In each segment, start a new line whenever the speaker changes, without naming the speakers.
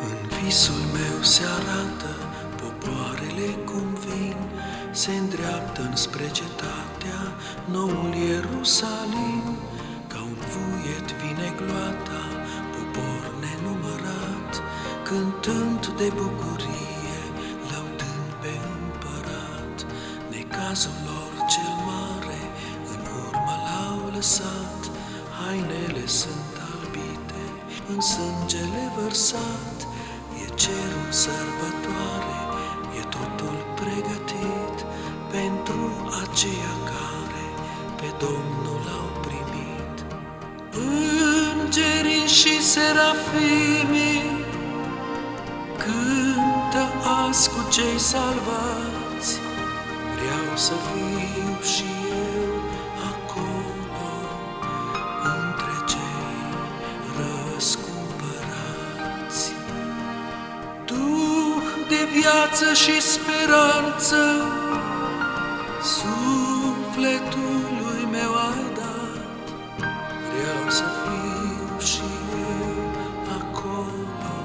Visul meu se arată, popoarele cum vin, Se îndreaptă înspre cetatea, noul Ierusalim. Ca un vuiet vine gloata, popor nenumărat, Cântând de bucurie, laudând pe împărat. Necazul lor cel mare, în urmă l-au lăsat, Hainele sunt albite, în sângele vărsat, cerul sărbătoare, e totul pregătit pentru aceia care pe Domnul au primit. Îngerii și serafimii cântă azi cu cei salvați, vreau să fiu și eu viață și speranță, sufletului meu ai dat. Vreau să fiu și eu acolo,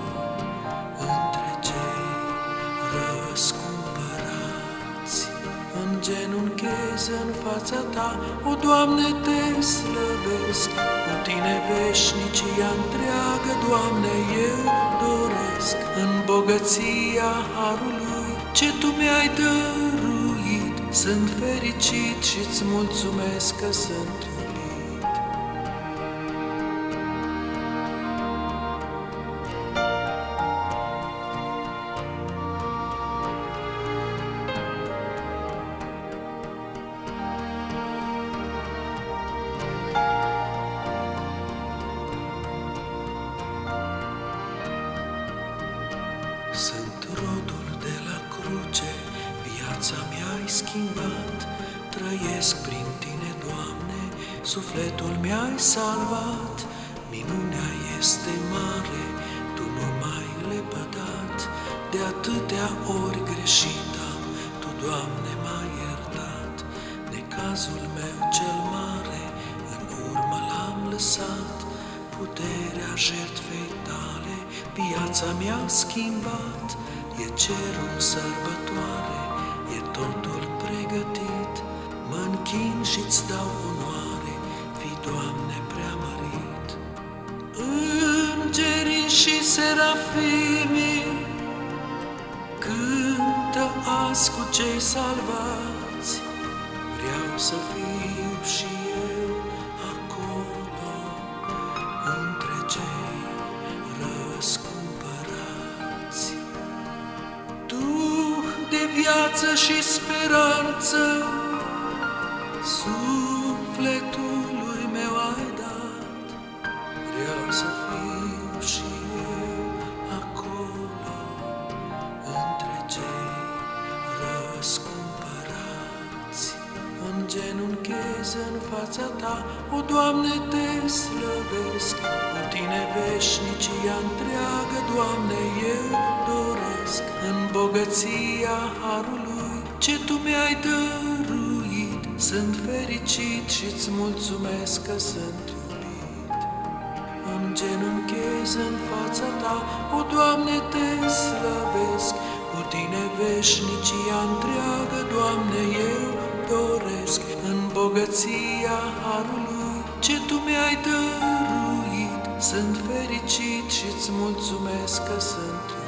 între cei răscumpărați. În genunchez în fața ta, o Doamne, te slăvesc, cu tine veșnicia întreagă, Doamne, eu doresc în bogăția harului ce Tu mi-ai dăruit. Sunt fericit și-ți mulțumesc că sunt Sunt viața mi-ai schimbat, Trăiesc prin Tine, Doamne, sufletul mi-ai salvat, Minunea este mare, Tu nu m-ai lepădat, De atâtea ori greșit am, Tu, Doamne, m-ai iertat, Necazul meu cel mare, în urmă l-am lăsat, Puterea jertfei Tale, viața mi-a schimbat, E cerul sărbătoare, e totul pregătit, Mă închin și-ți dau onoare, fi Doamne preamărit. Îngerii și serafimii cântă azi cu cei salvați, Vreau să fiu și viață și speranță, sufletului meu ai dat, Vreau să fiu și eu acolo, între cei răscumpărați. În genunchez în fața Ta, o Doamne, te slăvesc, cu Tine veșnicia întreagă, Doamne, eu doresc, în bogăția harului ce Tu mi-ai dăruit, sunt fericit și-ți mulțumesc că sunt iubit. În genunchez în fața Ta, o Doamne, te slăvesc, cu Tine veșnicia întreagă, Doamne, eu doresc, în bogăția harului ce Tu mi-ai dăruit, sunt fericit și-ți mulțumesc că sunt iubit.